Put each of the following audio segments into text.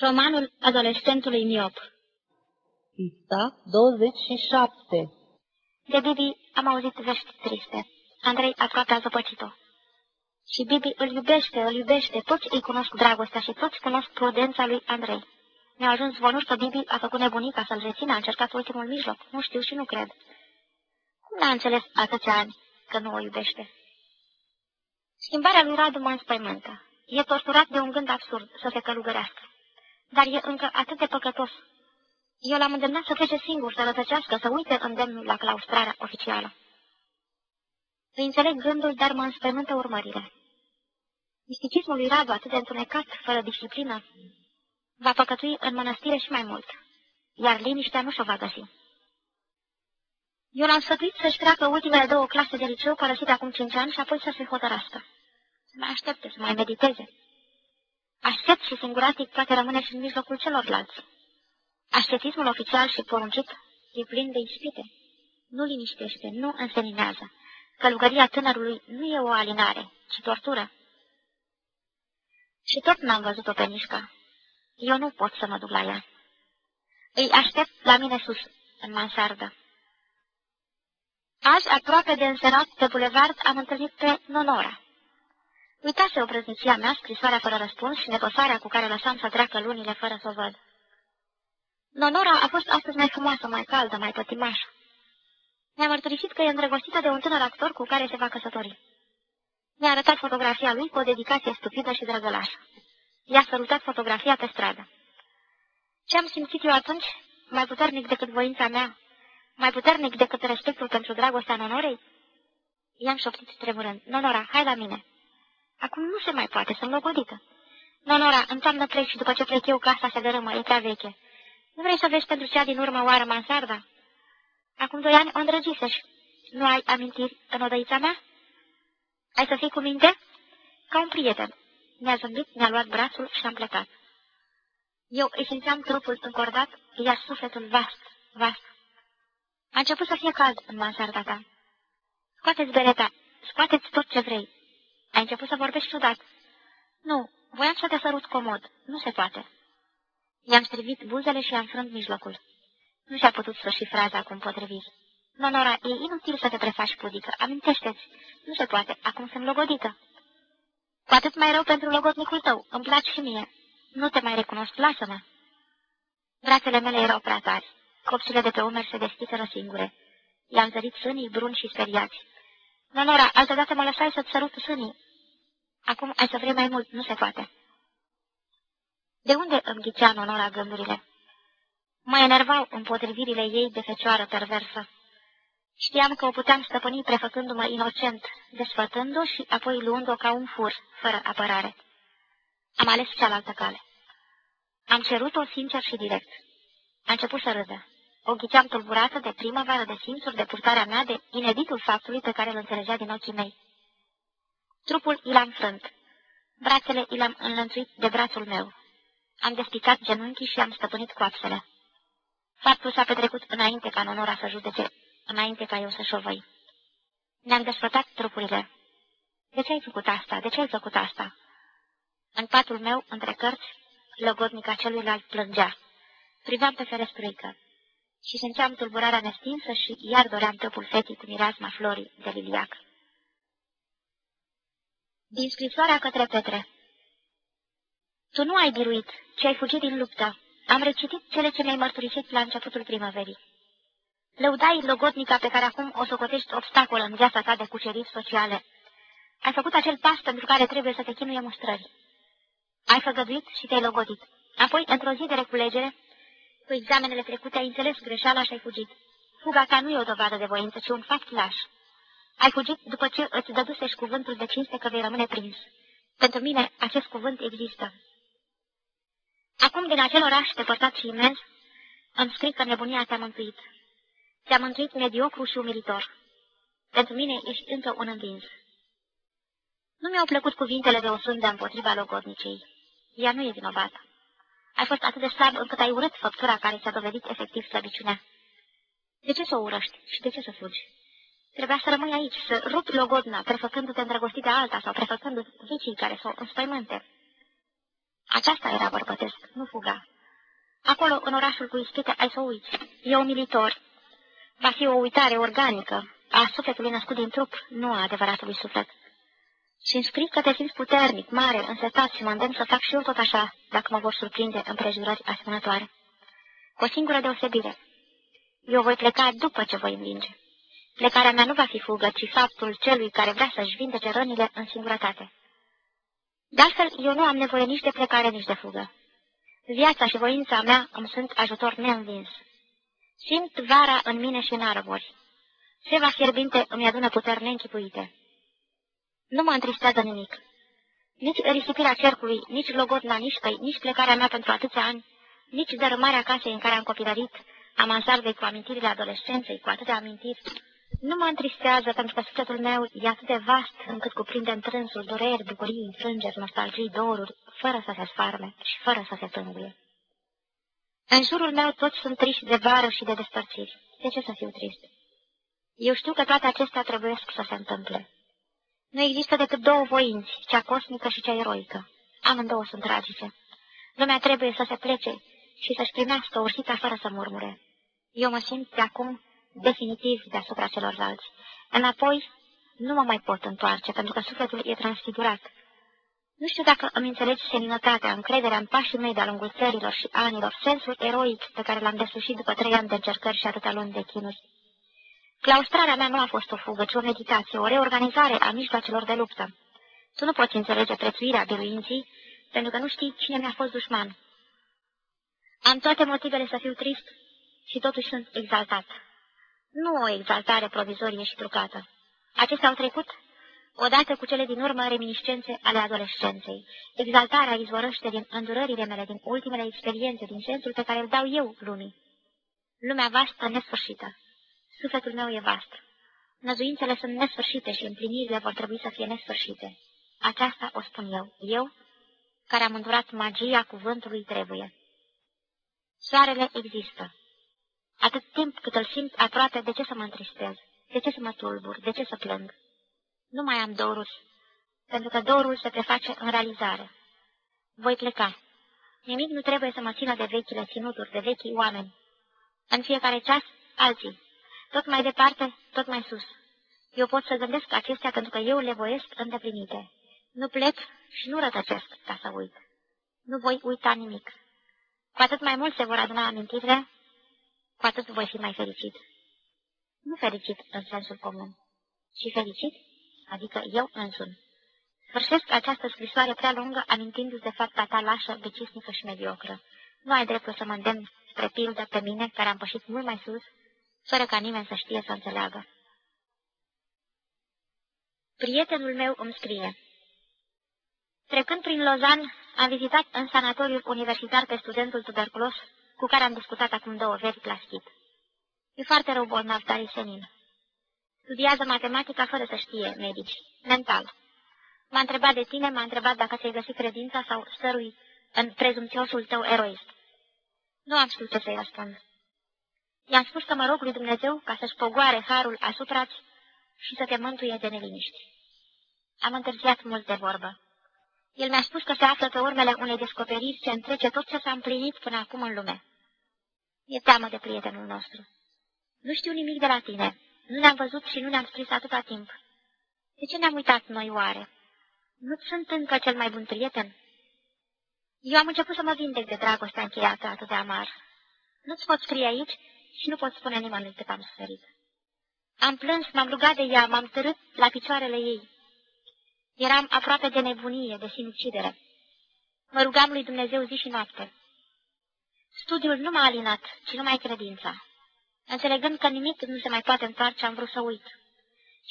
Romanul adolescentului miop Pista 27 De Bibi am auzit vești triste. Andrei aproape a zăpăcit-o. Și Bibi îl iubește, îl iubește, toți îi cunosc dragostea și toți cunosc prudența lui Andrei. Mi-au ajuns zvonuri că Bibi a făcut nebunica să-l rețină, a încercat ultimul mijloc. Nu știu și nu cred. Cum n-a înțeles atâția ani că nu o iubește? Schimbarea lui Radu mă înspăimântă. E torturat de un gând absurd să se călugărească dar e încă atât de păcătos. Eu l-am îndemnat să plece singur, să rătăcească, să uite îndemnul la claustrarea oficială. Îi înțeleg gândul, dar mă înspăimântă urmările. Misticismul lui Radu, atât de întunecat, fără disciplină, va păcătui în mănăstire și mai mult, iar liniștea nu și-o va găsi. Eu l-am sfătuit să-și treacă ultimele două clase de liceu, părăsite acum cinci ani, și apoi să se hotărască. Să mai aștepte, să mai mediteze. Aștept și singuratic poate rămâne și în mijlocul celorlalți. Ascetismul oficial și poruncit e plin de ispite. Nu liniștește, nu înseninează. Călugăria tânărului nu e o alinare, ci tortură. Și tot n-am văzut-o pe Nișca. Eu nu pot să mă duc la ea. Îi aștept la mine sus, în mansardă. Azi, aproape de înserat pe bulevard, am întâlnit pe Nonora. Uitase obrăznicia mea, scrisoarea fără răspuns și nepăsarea cu care lăsam să treacă lunile fără să o văd. Nonora a fost astăzi mai frumoasă, mai caldă, mai pătimașă. Mi-a mărturisit că e îndrăgostită de un tânăr actor cu care se va căsători. Mi-a arătat fotografia lui cu o dedicație stupidă și drăgălașă. I-a sărutat fotografia pe stradă. Ce am simțit eu atunci, mai puternic decât voința mea, mai puternic decât respectul pentru dragostea Nonorei? I-am șoptit tremurând. Nonora, hai la mine! Acum nu se mai poate, sunt logodită. Nonora, în toamnă plec și după ce plec eu, casa se dărâmă, e prea veche. Nu vrei să vezi pentru cea din urmă oară mansarda? Acum doi ani o îndrăgisești. Nu ai amintiri în odăița mea? Ai să fii cu minte? Ca un prieten. Mi-a zâmbit, mi-a luat brațul și am plecat. Eu îi simțeam trupul încordat, iar sufletul vast, vast. A început să fie cald în mansarda ta. Scoateți bereta, scoateți tot ce vrei, ai început să vorbești ciudat. Nu, voiam să te sărut comod. Nu se poate. I-am strivit buzele și i-am frânt mijlocul. Nu și-a putut sfârși fraza cum potrivit. Nonora, e inutil să te prefaci pudică. Amintește-ți. Nu se poate. Acum sunt logodită. Cu atât mai rău pentru logodnicul tău. Îmi placi și mie. Nu te mai recunosc. Lasă-mă. Brațele mele erau prea tari. Copțile de pe umeri se deschiseră singure. I-am zărit sânii bruni și speriați. Nonora, altădată mă lăsai să-ți sărut sânii. Acum ai să vrei mai mult, nu se poate. De unde îmi ghicea Nonora gândurile? Mă enervau împotrivirile ei de fecioară perversă. Știam că o puteam stăpâni prefăcându-mă inocent, desfătându-o și apoi luând-o ca un fur, fără apărare. Am ales cealaltă cale. Am cerut-o sincer și direct. A început să râdă. O ghiceam tulburată de primăvară, de simțuri, de purtarea mea, de ineditul faptului pe care îl înțelegea din ochii mei. Trupul i l-am frânt. Brațele i l-am înlănțuit de brațul meu. Am despicat genunchii și am stăpânit coapsele. Faptul s-a petrecut înainte ca Nonora să judece, înainte ca eu să șovăi. Ne-am desfătat trupurile. De ce ai făcut asta? De ce ai făcut asta? În patul meu, între cărți, logodnica celuilalt plângea. Priveam pe ferestruică și simțeam tulburarea nestinsă și iar doream tăpul fetii cu mireasma florii de liliac. Din scrisoarea către Petre Tu nu ai biruit, ci ai fugit din luptă. Am recitit cele ce mi-ai mărturisit la începutul primăverii. Lăudai logodnica pe care acum o socotești obstacol în viața ta de cucerit sociale. Ai făcut acel pas pentru care trebuie să te chinuie mustrări. Ai făgăduit și te-ai logodit. Apoi, într-o zi de reculegere, cu examenele trecute ai înțeles greșeala și ai fugit. Fuga ta nu e o dovadă de voință, ci un fapt laș. Ai fugit după ce îți dădusești cuvântul de cinste că vei rămâne prins. Pentru mine, acest cuvânt există. Acum, din acel oraș depărtat și imens, îmi scrii că nebunia te-a mântuit. Te-a mântuit mediocru și umilitor. Pentru mine ești încă un învins. Nu mi-au plăcut cuvintele de o sândă împotriva logodnicei. Ea nu e vinovată. Ai fost atât de slab încât ai urât făptura care ți-a dovedit efectiv slăbiciunea. De ce să o urăști și de ce să fugi? Trebuia să rămâi aici, să rupi logodna, prefăcându-te îndrăgostit de alta sau prefăcând vicii care să o înspăimânte. Aceasta era bărbătesc, nu fuga. în orașul cu ispite, ai să uiți. E umilitor. Va fi o uitare organică a sufletului născut din trup, nu a adevăratului suflet. Și îmi scrii că te simți puternic, mare, însetat și mă îndemn să fac și eu tot așa, dacă mă vor surprinde împrejurări asemănătoare. Cu o singură deosebire. Eu voi pleca după ce voi învinge. Plecarea mea nu va fi fugă, ci faptul celui care vrea să-și vindece rănile în singurătate. De altfel, eu nu am nevoie nici de plecare, nici de fugă. Viața și voința mea îmi sunt ajutor neînvins. Simt vara în mine și în arbori. Seva fierbinte îmi adună puteri neînchipuite. Nu mă întristează nimic. Nici risipirea cercului, nici logodna nișcăi, nici plecarea mea pentru atâția ani, nici dărâmarea casei în care am copilărit, a mansardei cu amintirile adolescenței, cu atâtea amintiri, nu mă întristează pentru că sufletul meu e atât de vast încât cuprinde întrânsul dureri, bucurii, înfrângeri, nostalgii, doruri, fără să se sfarme și fără să se tânguie. În jurul meu toți sunt triști de vară și de despărțiri. De ce să fiu trist? Eu știu că toate acestea trebuie să se întâmple. Nu există decât două voinți, cea cosmică și cea eroică. Amândouă sunt tragice. Lumea trebuie să se plece și să-și primească ursita fără să murmure. Eu mă simt de acum definitiv deasupra celorlalți. Înapoi nu mă mai pot întoarce, pentru că sufletul e transfigurat. Nu știu dacă îmi înțelegi seninătatea, încrederea în pașii mei de-a lungul țărilor și anilor, sensul eroic pe care l-am deslușit după trei ani de încercări și atâtea luni de chinuri. Claustrarea mea nu a fost o fugă, ci o meditație, o reorganizare a mijloacelor de luptă. Tu nu poți înțelege prețuirea biruinții, pentru că nu știi cine mi-a fost dușman. Am toate motivele să fiu trist și totuși sunt exaltat. Nu o exaltare provizorie și trucată. Acestea au trecut odată cu cele din urmă reminiscențe ale adolescenței. Exaltarea izvorăște din îndurările mele, din ultimele experiențe, din sensul pe care îl dau eu lumii. Lumea vastă, nesfârșită. Sufletul meu e vast. Năzuințele sunt nesfârșite și împlinirile vor trebui să fie nesfârșite. Aceasta o spun eu. Eu, care am îndurat magia cuvântului trebuie. Soarele există. Atât timp cât îl simt aproape, de ce să mă întristez? De ce să mă tulbur? De ce să plâng? Nu mai am doruri, pentru că dorul se preface în realizare. Voi pleca. Nimic nu trebuie să mă țină de vechile ținuturi, de vechii oameni. În fiecare ceas, alții. Tot mai departe, tot mai sus. Eu pot să gândesc acestea pentru că eu le voiesc îndeplinite. Nu plec și nu rătăcesc ca să uit. Nu voi uita nimic. Cu atât mai mult se vor aduna amintirile cu atât voi fi mai fericit. Nu fericit în sensul comun, ci fericit, adică eu însumi. Sfârșesc această scrisoare prea lungă amintindu-ți de fapta ta lașă, decisnică și mediocră. Nu ai dreptul să mă îndemn spre pildă pe mine, care am pășit mult mai sus, fără ca nimeni să știe să înțeleagă. Prietenul meu îmi scrie. Trecând prin Lozan, am vizitat în sanatoriul universitar pe studentul tuberculos cu care am discutat acum două veri la schip. E foarte rău bolnav, dar e senin. Studiază matematica fără să știe medici. Mental. M-a întrebat de tine, m-a întrebat dacă ți-ai găsit credința sau stărui în prezumțiosul tău eroist. Nu am știut ce să-i răspund. I-am spus că mă rog lui Dumnezeu ca să-și pogoare harul asupra și să te mântuie de neliniști. Am întârziat mult de vorbă. El mi-a spus că se află pe urmele unei descoperiri ce întrece tot ce s-a împlinit până acum în lume. E teamă de prietenul nostru. Nu știu nimic de la tine. Nu ne-am văzut și nu ne-am scris atâta timp. De ce ne-am uitat noi oare? Nu sunt încă cel mai bun prieten? Eu am început să mă vindec de dragostea încheiată atât de amar. Nu-ți pot scrie aici și nu pot spune nimănui cât am suferit. Am plâns, m-am rugat de ea, m-am târât la picioarele ei. Eram aproape de nebunie, de sinucidere. Mă rugam lui Dumnezeu zi și noapte. Studiul nu m-a alinat, ci numai credința. Înțelegând că nimic nu se mai poate întoarce, am vrut să uit.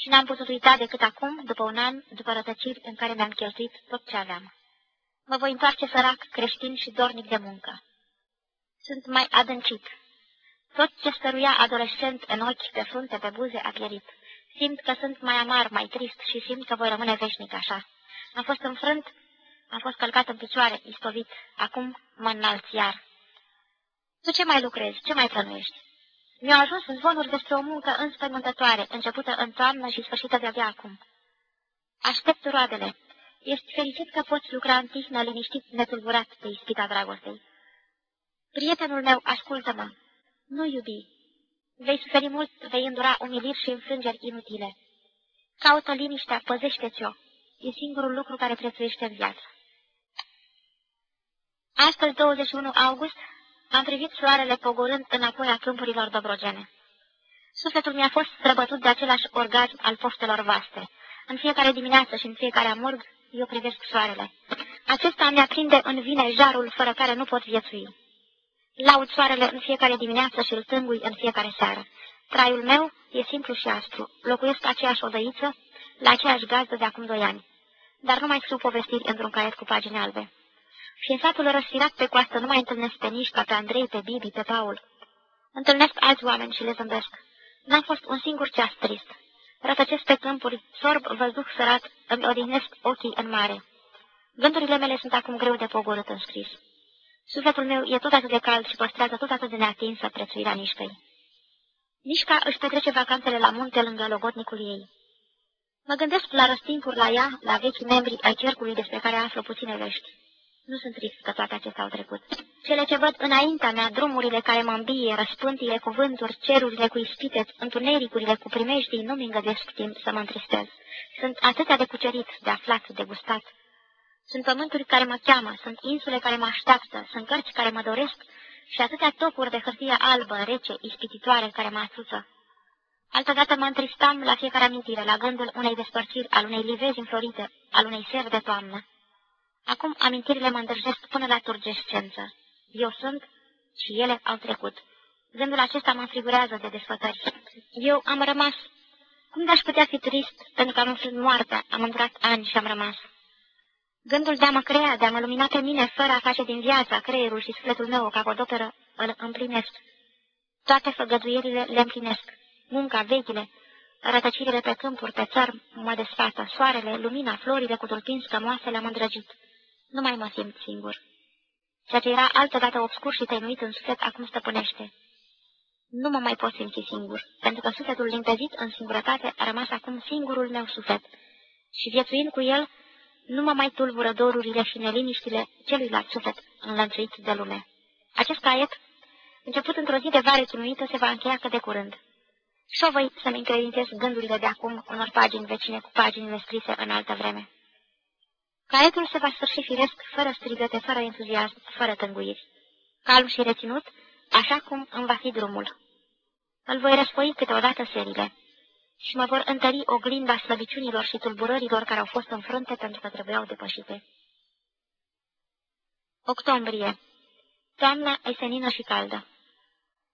Și n-am putut uita decât acum, după un an, după rătăciri în care mi-am cheltuit tot ce aveam. Mă voi întoarce sărac, creștin și dornic de muncă. Sunt mai adâncit. Tot ce stăruia adolescent în ochi, pe frunte, pe buze, a pierit. Simt că sunt mai amar, mai trist și simt că voi rămâne veșnic așa. Am fost înfrânt, am fost călcat în picioare, istovit. Acum mă înalți iar. Tu ce mai lucrezi? Ce mai plănuiești? Mi-au ajuns zvonuri despre o muncă înspăimântătoare, începută în toamnă și sfârșită de-abia acum. Aștept roadele. Ești fericit că poți lucra în tihnă, liniștit, netulburat de ispita dragostei. Prietenul meu, ascultă-mă. Nu iubi. Vei suferi mult, vei îndura umiliri și înfrângeri inutile. Caută liniștea, păzește-ți-o. E singurul lucru care prețuiește în viață. Astăzi, 21 august, am privit soarele pogorând înapoi a câmpurilor dobrogene. Sufletul mi-a fost străbătut de același orgasm al poftelor vaste. În fiecare dimineață și în fiecare amurg, eu privesc soarele. Acesta mi-aprinde în vine jarul fără care nu pot viețui. Laud soarele în fiecare dimineață și îl tângui în fiecare seară. Traiul meu e simplu și aspru. Locuiesc aceeași odăiță, la aceeași gazdă de acum doi ani. Dar nu mai scriu povestiri într-un caiet cu pagini albe. Și în satul răsfirat pe coastă nu mai întâlnesc pe Nișca, pe Andrei, pe Bibi, pe Paul. Întâlnesc alți oameni și le zâmbesc. N-am fost un singur ceas trist. Rătăcesc pe câmpuri, sorb văzduh sărat, îmi odihnesc ochii în mare. Gândurile mele sunt acum greu de pogorât în scris. Sufletul meu e tot atât de cald și păstrează tot atât de neatinsă prețuirea Nișcăi. Nișca își petrece vacanțele la munte lângă logotnicul ei. Mă gândesc la răstimpuri la ea, la vechi membri ai cercului despre care aflu puține vești. Nu sunt trist că toate acestea au trecut. Cele ce văd înaintea mea, drumurile care mă îmbie, răspântile cu vânturi, cerurile cu ispite, întunericurile cu primejdii, nu-mi îngădesc timp să mă întristez. Sunt atâtea de cucerit, de aflat, de gustat. Sunt pământuri care mă cheamă, sunt insule care mă așteaptă, sunt cărți care mă doresc și atâtea topuri de hârtie albă, rece, ispititoare care mă asuță. Altădată mă întristam la fiecare amintire, la gândul unei despărțiri, al unei livezi înflorite, al unei seri de toamnă. Acum amintirile mă îndrăjesc până la turgescență. Eu sunt și ele au trecut. Gândul acesta mă înfrigurează de desfătări. Eu am rămas. Cum de-aș putea fi trist, pentru că am înfrânt moartea, am îndurat ani și am rămas. Gândul de a mă crea, de a mă lumina pe mine, fără a face din viața, creierul și sufletul meu o capodoperă, îl împlinesc. Toate făgăduierile le împlinesc. Munca, vechile, rătăcirile pe câmpuri, pe țăr, mă desfată, soarele, lumina, florile cu tulpini scămoase le-am îndrăgit. Nu mai mă simt singur. Ceea ce era altădată obscur și tăinuit în suflet, acum stăpânește. Nu mă mai pot simți singur, pentru că sufletul limpezit în singurătate a rămas acum singurul meu suflet. Și viețuind cu el, nu mă mai tulbură dorurile și neliniștile celuilalt suflet înlănțuit de lume. Acest caiet, început într-o zi de vară chinuită, se va încheia cât de curând. Și o voi să-mi încredințez gândurile de acum unor pagini vecine cu paginile scrise în altă vreme. Caietul se va sfârși firesc, fără strigăte, fără entuziasm, fără tânguiri. Calm și reținut, așa cum îmi va fi drumul. Îl voi răsfoi câteodată serile și mă vor întări oglinda slăbiciunilor și tulburărilor care au fost în frunte pentru că trebuiau depășite. Octombrie. Toamna e senină și caldă.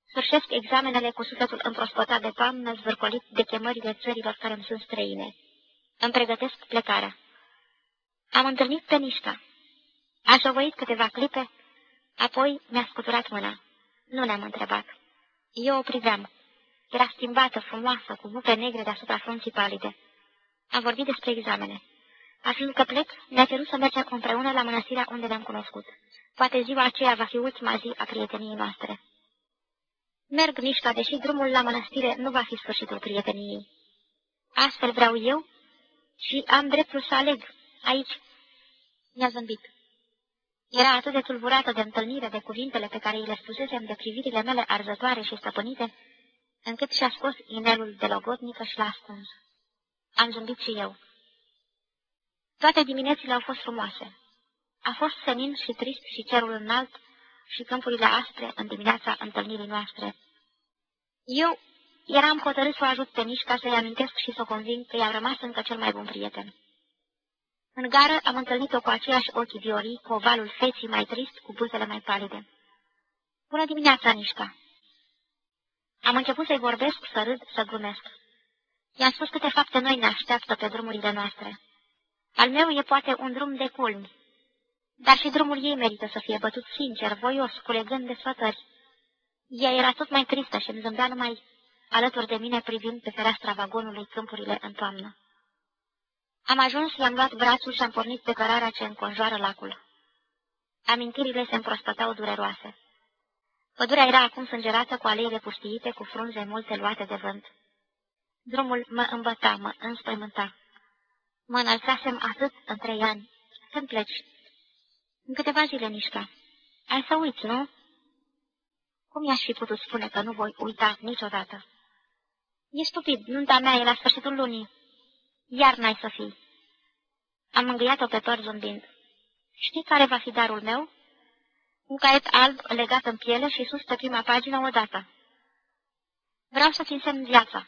Sfârșesc examenele cu sufletul împrospătat de toamnă, zvârcolit de chemările țărilor care îmi sunt străine. Îmi pregătesc plecarea. Am întâlnit pe Nișca. A șovăit câteva clipe, apoi mi-a scuturat mâna. Nu ne-am întrebat. Eu o priveam. Era schimbată, frumoasă, cu bupe negre deasupra frunții palide. Am vorbit despre examene. Aflând că plec, mi-a cerut să mergem împreună la mănăstirea unde ne-am cunoscut. Poate ziua aceea va fi ultima zi a prieteniei noastre. Merg mișca, deși drumul la mănăstire nu va fi sfârșitul prieteniei. Astfel vreau eu și am dreptul să aleg. Aici mi-a zâmbit. Era atât de tulburată de întâlnire de cuvintele pe care îi le spusesem de privirile mele arzătoare și stăpânite, încât și-a scos inelul de logotnică și l-a ascuns. Am zâmbit și eu. Toate diminețile au fost frumoase. A fost senin și trist și cerul înalt și câmpurile aspre în dimineața întâlnirii noastre. Eu eram hotărât să o ajut pe Mișca să-i amintesc și să o conving că i-a rămas încă cel mai bun prieten. În gară am întâlnit-o cu aceiași ochi viorii, cu ovalul feții mai trist, cu buzele mai palide. Bună dimineața, Nișca! Am început să-i vorbesc, să râd, să glumesc. I-am spus câte fapte noi ne așteaptă pe drumurile noastre. Al meu e poate un drum de culmi, dar și drumul ei merită să fie bătut sincer, voios, culegând desfătări. Ea era tot mai tristă și îmi zâmbea numai alături de mine privind pe fereastra vagonului câmpurile în toamnă. Am ajuns, i-am luat brațul și am pornit pe cărarea ce înconjoară lacul. Amintirile se împrospătau dureroase. Pădurea era acum sângerată cu aleile pustiite, cu frunze multe luate de vânt. Drumul mă îmbăta, mă înspăimânta. Mă înălțasem atât în trei ani. Când pleci? În câteva zile, Nișca. Ai să uiți, nu? Cum i-aș fi putut spune că nu voi uita niciodată? E stupid, nunta mea e la sfârșitul lunii. Iar n-ai să fii. Am mângâiat-o pe tor zâmbind. Știi care va fi darul meu? Un caiet alb legat în piele și sus pe prima pagină odată. Vreau să-ți însemn viața.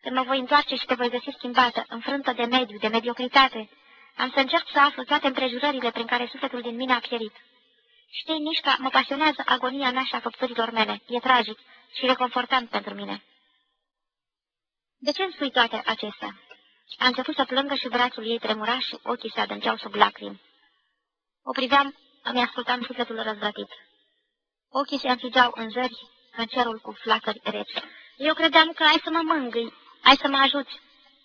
Când mă voi întoarce și te voi găsi schimbată, înfrântă de mediu, de mediocritate, am să încerc să aflu toate împrejurările prin care sufletul din mine a pierit. Știi, Mișca, mă pasionează agonia mea și a făpturilor mele. E tragic și reconfortant pentru mine. De ce îmi spui toate acestea? A început să plângă și brațul ei tremura și ochii se adânceau sub lacrimi. O priveam, îmi ascultam sufletul răzvrătit. Ochii se înfigeau în zări, în cerul cu flacări reci. Eu credeam că ai să mă mângâi, ai să mă ajuți.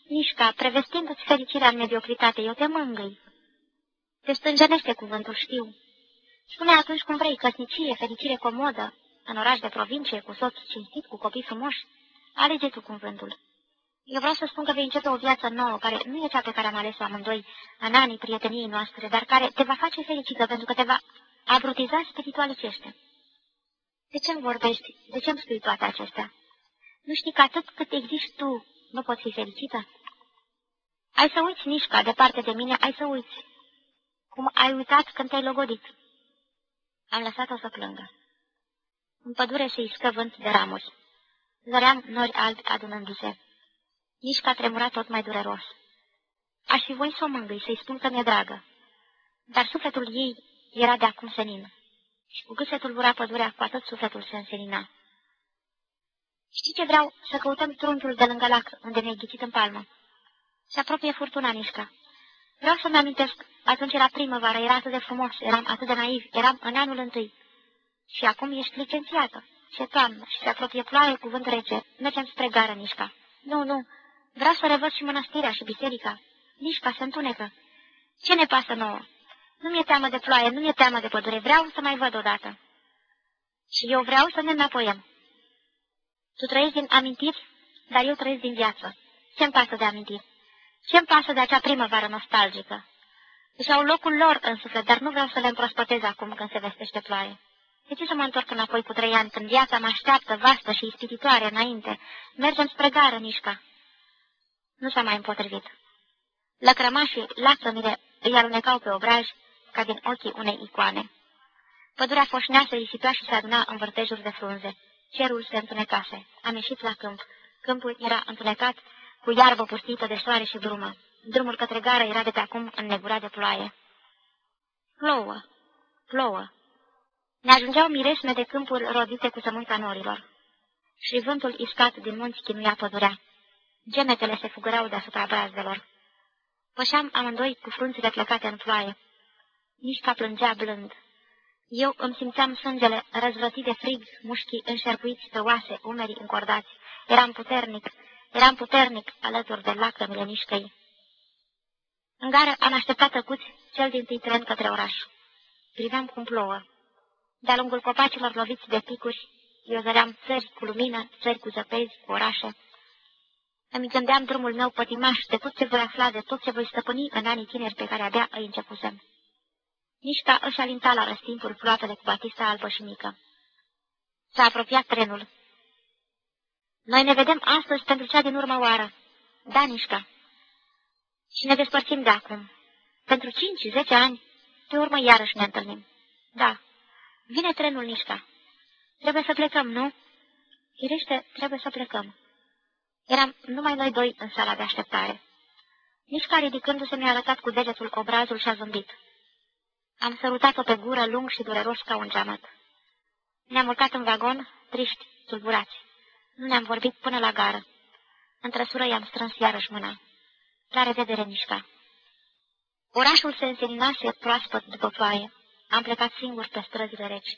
Mișca, prevestindu-ți fericirea în mediocritate, eu te mângâi. Te stângenește cuvântul, știu. Spune atunci cum vrei, căsnicie, fericire comodă, în oraș de provincie, cu soț cinstit, cu copii frumoși. Alege tu cuvântul. Eu vreau să spun că vei începe o viață nouă, care nu e cea pe care am ales-o amândoi în anii prieteniei noastre, dar care te va face fericită pentru că te va abrutiza spiritualicește. De ce-mi vorbești? De ce-mi spui toate acestea? Nu știi că atât cât existi tu, nu poți fi fericită? Ai să uiți, Nișca, departe de mine, ai să uiți. Cum ai uitat când te-ai logodit. Am lăsat-o să plângă. În pădure se iscă vânt de ramuri. Zăream nori albi adunându-se. Nișca tremura tot mai dureros. Aș fi voit să o mângâi, să-i spun că mi-e dragă. Dar sufletul ei era de acum senin. Și cu cât se tulbura pădurea, cu atât sufletul se însenina. Știi ce vreau? Să căutăm trunchiul de lângă lac, unde mi-ai ghicit în palmă. Se apropie furtuna, Nișca. Vreau să-mi amintesc, atunci era primăvară, era atât de frumos, eram atât de naiv, eram în anul întâi. Și acum ești licențiată. Ce toamnă și se apropie ploaie, cuvânt rece. Mergem spre gară, Nișca. Nu, nu, vreau să revăd și mănăstirea și biserica. Nișca se întunecă. Ce ne pasă nouă? Nu mi-e teamă de ploaie, nu mi-e teamă de pădure, vreau să mai văd odată. Și eu vreau să ne înapoiem. Tu trăiești din amintiri, dar eu trăiesc din viață. Ce-mi pasă de amintiri? Ce-mi pasă de acea primăvară nostalgică? Își au locul lor în suflet, dar nu vreau să le împrospătez acum când se vestește ploaie. De ce să mă întorc înapoi cu trei ani, când viața mă așteaptă vastă și ispititoare înainte? Mergem spre gară, Nișca. Nu s-a mai împotrivit. Lăcrămașii, lacrămile îi alunecau pe obraj ca din ochii unei icoane. Pădurea foșnea, se risipea și se aduna în vârtejuri de frunze. Cerul se întunecase. Am ieșit la câmp. Câmpul era întunecat, cu iarbă pustită de soare și brumă. Drumul către gară era de pe acum înnegurat de ploaie. Plouă, plouă. Ne ajungeau miresme de câmpuri rodite cu sămânța norilor. Și vântul iscat din munți chinuia pădurea. Gemetele se fugărau deasupra brazdelor. Pășeam amândoi cu frunțile plecate în ploaie. Nici plângea blând. Eu îmi simțeam sângele răzvrătit de frig, mușchii înșerpuiți pe oase, umerii încordați. Eram puternic, eram puternic alături de lacrămile mișcăi. În gară am așteptat tăcuți cel din tâi tren către oraș. Priveam cum plouă. De-a lungul copacilor loviți de picuri, eu zăream țări cu lumină, țări cu zăpezi, cu orașe. Îmi gândeam drumul meu pătimaș de tot ce voi afla, de tot ce voi stăpâni în anii tineri pe care abia îi începusem. Nișca își alinta la răstimpuri ploatele cu batista albă și mică. S-a apropiat trenul. Noi ne vedem astăzi pentru cea din urmă oară. Da, Nișca. Și ne despărțim de acum. Pentru cinci, zece ani, pe urmă iarăși ne întâlnim. Da. Vine trenul, Nișca. Trebuie să plecăm, nu? Firește, trebuie să plecăm. Eram numai noi doi în sala de așteptare. Nișca, ridicându-se, mi-a arătat cu degetul obrazul și a zâmbit. Am sărutat-o pe gură lung și dureros ca un geamăt. Ne-am urcat în vagon, triști, tulburați. Nu ne-am vorbit până la gară. În trăsură i-am strâns iarăși mâna. La revedere, Mișca. Orașul se înseninase proaspăt după ploaie. Am plecat singur pe străzile reci.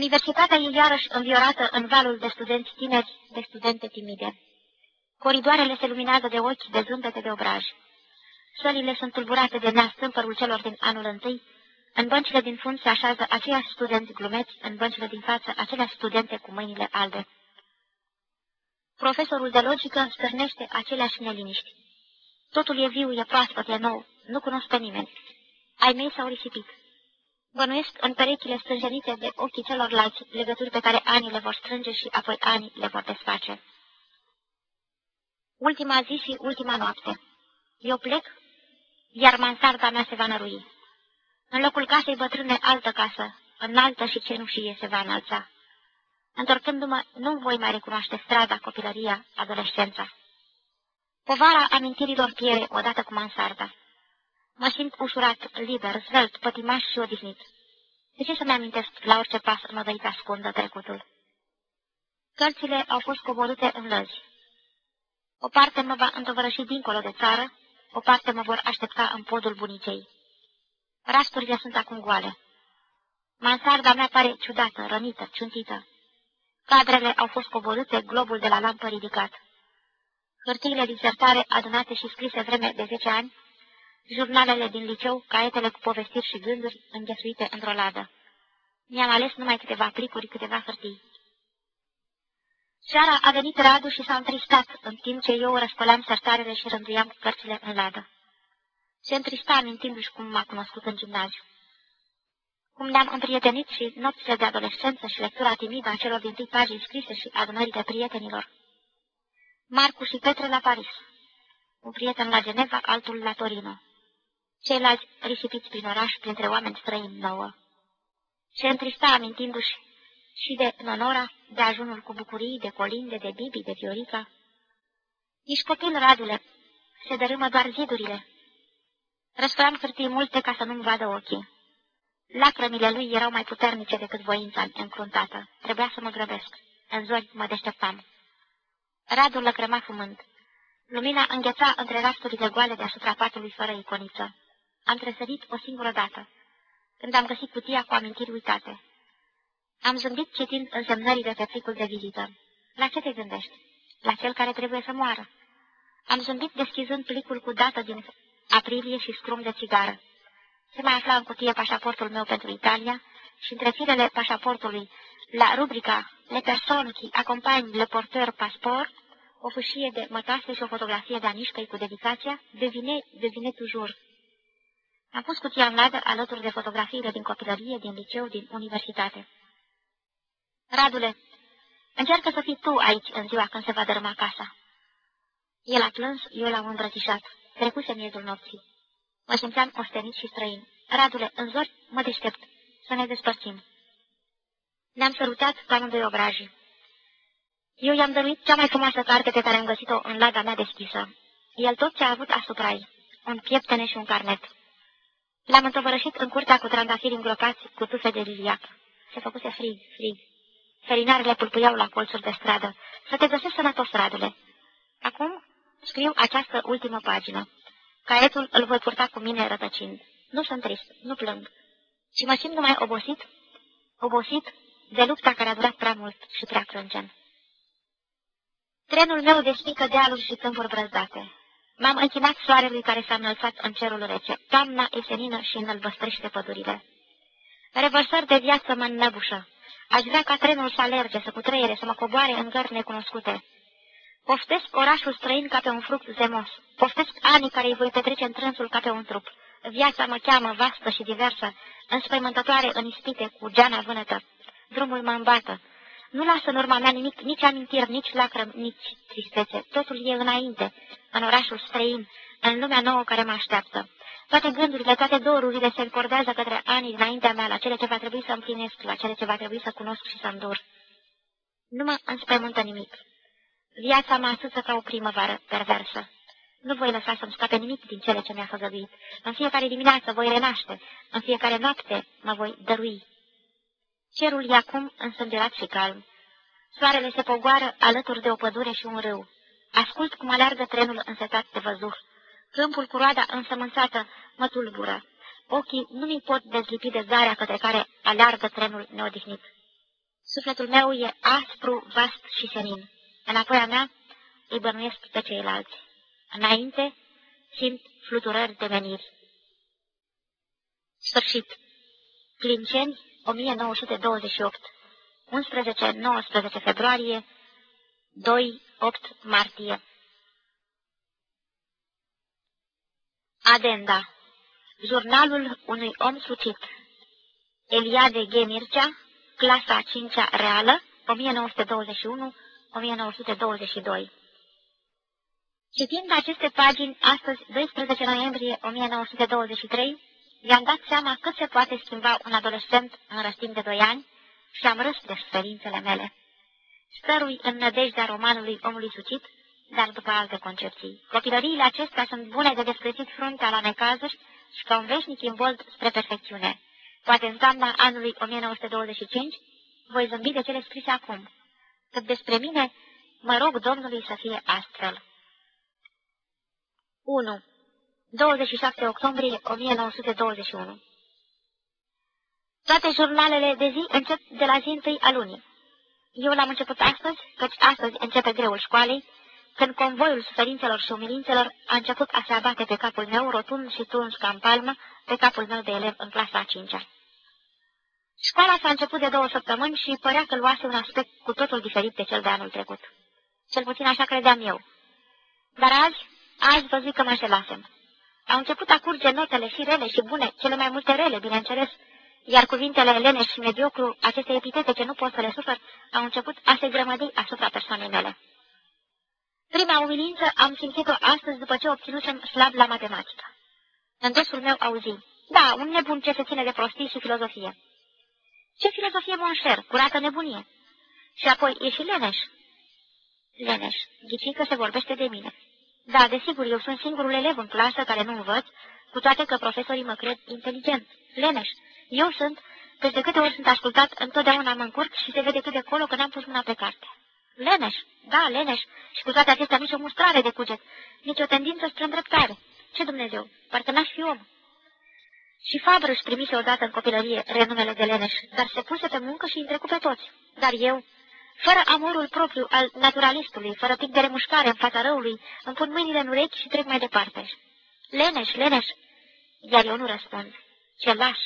Universitatea e iarăși înviorată în valul de studenți tineri, de studente timide. Coridoarele se luminează de ochi, de zâmbete, de obraji. Sălile sunt tulburate de neastâmpărul celor din anul întâi. În băncile din fund se așează aceiași studenți glumeți, în băncile din față aceleași studente cu mâinile albe. Profesorul de logică stârnește aceleași neliniști. Totul e viu, e proaspăt, e nou, nu cunosc pe nimeni. Ai mei s-au risipit. Bănuiesc în perechile stânjenite de ochii celorlalți legături pe care anii le vor strânge și apoi anii le vor desface. Ultima zi și ultima noapte. Eu plec, iar mansarda mea se va nărui. În locul casei bătrâne altă casă, înaltă și cenușie se va înălța. Întorcându-mă, nu voi mai recunoaște strada, copilăria, adolescența. Povara amintirilor piere odată cu mansarda. Mă simt ușurat, liber, zvelt, pătimaș și odihnit. De ce să-mi amintesc la orice pas în odăit ascundă trecutul? Cărțile au fost coborâte în lăzi. O parte mă va întovărăși dincolo de țară, o parte mă vor aștepta în podul bunicei. Rasturile sunt acum goale. Mansarda mea pare ciudată, rănită, ciuntită. Cadrele au fost coborâte, globul de la lampă ridicat. Hârtiile disertare adunate și scrise vreme de zece ani, jurnalele din liceu, caietele cu povestiri și gânduri înghesuite într-o ladă. Mi-am ales numai câteva plicuri, câteva hârtii. Seara a venit Radu și s-a întristat, în timp ce eu răscoleam sertarele și rânduiam cărțile în ladă. Se întrista amintindu-și cum m-a cunoscut în gimnaziu. Cum ne-am împrietenit și nopțile de adolescență și lectura timidă a celor din tâi pagini scrise și adunările prietenilor. Marcu și Petre la Paris. Un prieten la Geneva, altul la Torino. Ceilalți risipiți prin oraș, printre oameni străini nouă. Se întrista amintindu-și și de Nonora, de ajunul cu bucurii, de colinde, de Bibi, de Viorica. Ești copil, Radule, se dărâmă doar zidurile. Răscolam hârtii multe ca să nu-mi vadă ochii. Lacrămile lui erau mai puternice decât voința încruntată. Trebuia să mă grăbesc. În zori mă deșteptam. Radul lăcrăma fumând. Lumina îngheța între rasturile goale deasupra patului fără iconiță. Am tresărit o singură dată, când am găsit cutia cu amintiri uitate. Am zâmbit citind însemnările pe plicul de vizită. La ce te gândești? La cel care trebuie să moară. Am zâmbit deschizând plicul cu dată din aprilie și scrum de țigară. Se mai afla în cutie pașaportul meu pentru Italia și între firele pașaportului, la rubrica Le persoane qui accompagne le porteur passeport, o fâșie de mătase și o fotografie de anișcăi cu dedicația, devine, devine toujours. Am pus cutia în ladă alături de fotografiile din copilărie, din liceu, din universitate. Radule, încearcă să fii tu aici în ziua când se va dărâma casa. El a plâns, eu l-am îmbrățișat. Trecuse miezul nopții. Mă simțeam ostenit și străin. Radule, în zori, mă deștept. Să ne despărțim. Ne-am sărutat ca amândoi obrajii. Eu i-am dăruit cea mai frumoasă carte pe care am găsit-o în lada mea deschisă. El tot ce a avut asupra ei, un pieptene și un carnet. L-am întovărășit în curtea cu trandafiri îngropați cu tufe de liliac. Se făcuse frig, frig. Ferinarele pulpuiau la colțuri de stradă. Să te găsesc sănătos, Radule. Acum scriu această ultimă pagină. Caietul îl voi purta cu mine rătăcind. Nu sunt trist, nu plâng. Și mă simt numai obosit, obosit de lupta care a durat prea mult și prea crâncen. Trenul meu despică dealuri și câmpuri brăzdate. M-am închinat soarelui care s-a înălțat în cerul rece. Toamna e senină și înălbăstrește pădurile. Revărsări de viață mă înnăbușă. Aș vrea ca trenul să alerge, să cutreiere, să mă coboare în gări necunoscute. Poftesc orașul străin ca pe un fruct zemos. Poftesc anii care îi voi petrece în trânsul ca pe un trup. Viața mă cheamă vastă și diversă, înspăimântătoare în ispite cu geana vânătă. Drumul mă îmbată. Nu lasă în urma mea nimic, nici amintiri, nici lacrăm, nici tristețe. Totul e înainte, în orașul străin, în lumea nouă care mă așteaptă. Toate gândurile, toate dorurile se încordează către anii dinaintea mea, la cele ce va trebui să împlinesc, la cele ce va trebui să cunosc și să îndur. Nu mă înspăimântă nimic. Viața mă asâță ca o primăvară perversă. Nu voi lăsa să-mi scape nimic din cele ce mi-a făgăduit. În fiecare dimineață voi renaște, în fiecare noapte mă voi dărui. Cerul e acum însângerat și calm. Soarele se pogoară alături de o pădure și un râu. Ascult cum aleargă trenul însetat de văzuh. Câmpul cu roada însămânțată mă tulbură. Ochii nu mi pot dezlipi de zarea către care aleargă trenul neodihnit. Sufletul meu e aspru, vast și senin. Înapoi a mea îi bănuiesc pe ceilalți. Înainte simt fluturări de meniri. Sfârșit. Clinceni, 1928. 11-19 februarie, 2-8 martie. Adenda. Jurnalul unui om sucit. Eliade G. Mircea, clasa 5 -a reală, 1921-1922. Citind aceste pagini, astăzi, 12 noiembrie 1923, i-am dat seama cât se poate schimba un adolescent în răstim de doi ani și am râs de suferințele mele. Stărui în nădejdea romanului omului sucit, dar după alte concepții. Copilăriile acestea sunt bune de desprețit fruntea la necazuri și ca un veșnic imbold spre perfecțiune. Poate în toamna anului 1925 voi zâmbi de cele scrise acum. Cât despre mine, mă rog Domnului să fie astfel. 1. 27 octombrie 1921 Toate jurnalele de zi încep de la zi întâi a lunii. Eu l-am început astăzi, căci astăzi începe greul școalei, când convoiul suferințelor și umilințelor a început a se abate pe capul meu, rotund și tuns ca în palmă, pe capul meu de elev în clasa a cincea. Școala s-a început de două săptămâni și părea că luase un aspect cu totul diferit de cel de anul trecut. Cel puțin așa credeam eu. Dar azi, azi vă zic că mă înșelasem. Au început a curge notele și rele și bune, cele mai multe rele, bineînțeles, iar cuvintele elene și mediocru, aceste epitete ce nu pot să le sufăr, au început a se grămădi asupra persoanei mele. Prima umilință am simțit-o astăzi după ce obținusem slab la matematică. În desul meu auzi, da, un nebun ce se ține de prostii și filozofie. Ce filozofie, monșer, curată nebunie. Și apoi e și leneș. Leneș, ghici că se vorbește de mine. Da, desigur, eu sunt singurul elev în clasă care nu învăț, cu toate că profesorii mă cred inteligent. Leneș, eu sunt, căci de câte ori sunt ascultat, întotdeauna mă încurc și se vede cât de colo că n-am pus mâna pe carte. Leneș, da, leneș, și cu toate acestea nici o mustrare de cuget, nici o tendință spre îndreptare. Ce Dumnezeu, parcă n-aș fi om. Și Fabră își primise odată în copilărie renumele de leneș, dar se puse pe muncă și îi pe toți. Dar eu, fără amorul propriu al naturalistului, fără pic de remușcare în fața răului, îmi pun mâinile în urechi și trec mai departe. Leneș, leneș, iar eu nu răspund. Ce laș!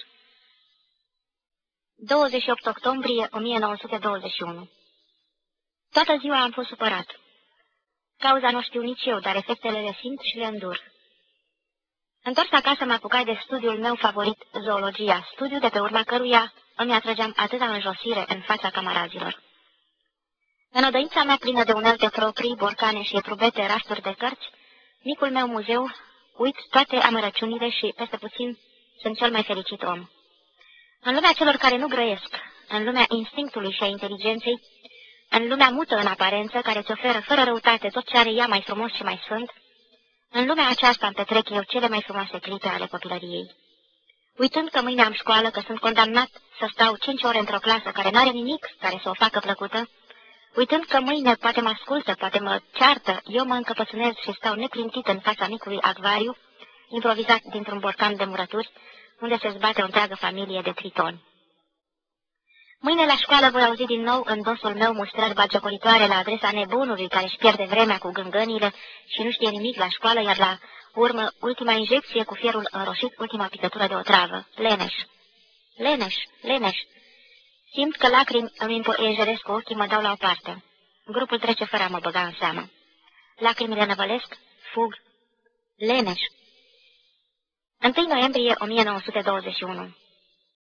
28 octombrie 1921 Toată ziua am fost supărat. Cauza nu știu nici eu, dar efectele le simt și le îndur. Întors acasă mă apucai de studiul meu favorit, zoologia, studiu de pe urma căruia îmi atrăgeam atâta înjosire în fața camarazilor. În odăința mea plină de unelte proprii, borcane și eprubete rasturi de cărți, micul meu muzeu, uit toate amărăciunile și, peste puțin, sunt cel mai fericit om. În lumea celor care nu grăiesc, în lumea instinctului și a inteligenței, în lumea mută în aparență, care îți oferă fără răutate tot ce are ea mai frumos și mai sfânt, în lumea aceasta îmi petrec eu cele mai frumoase clipe ale copilăriei. Uitând că mâine am școală, că sunt condamnat să stau cinci ore într-o clasă care n-are nimic care să o facă plăcută, uitând că mâine poate mă ascultă, poate mă ceartă, eu mă încăpățânez și stau neclintit în fața micului acvariu, improvizat dintr-un borcan de murături, unde se zbate o întreagă familie de tritoni. Mâine la școală voi auzi din nou în dosul meu mustrări bagiocoritoare la adresa nebunului care își pierde vremea cu gângănile și nu știe nimic la școală, iar la urmă ultima injecție cu fierul înroșit, ultima picătură de otravă. Leneș. Leneș, leneș. Simt că lacrimi îmi împoejeresc cu ochii, mă dau la o parte. Grupul trece fără a mă băga în seamă. Lacrimile năvălesc, fug. Leneș. 1 noiembrie 1921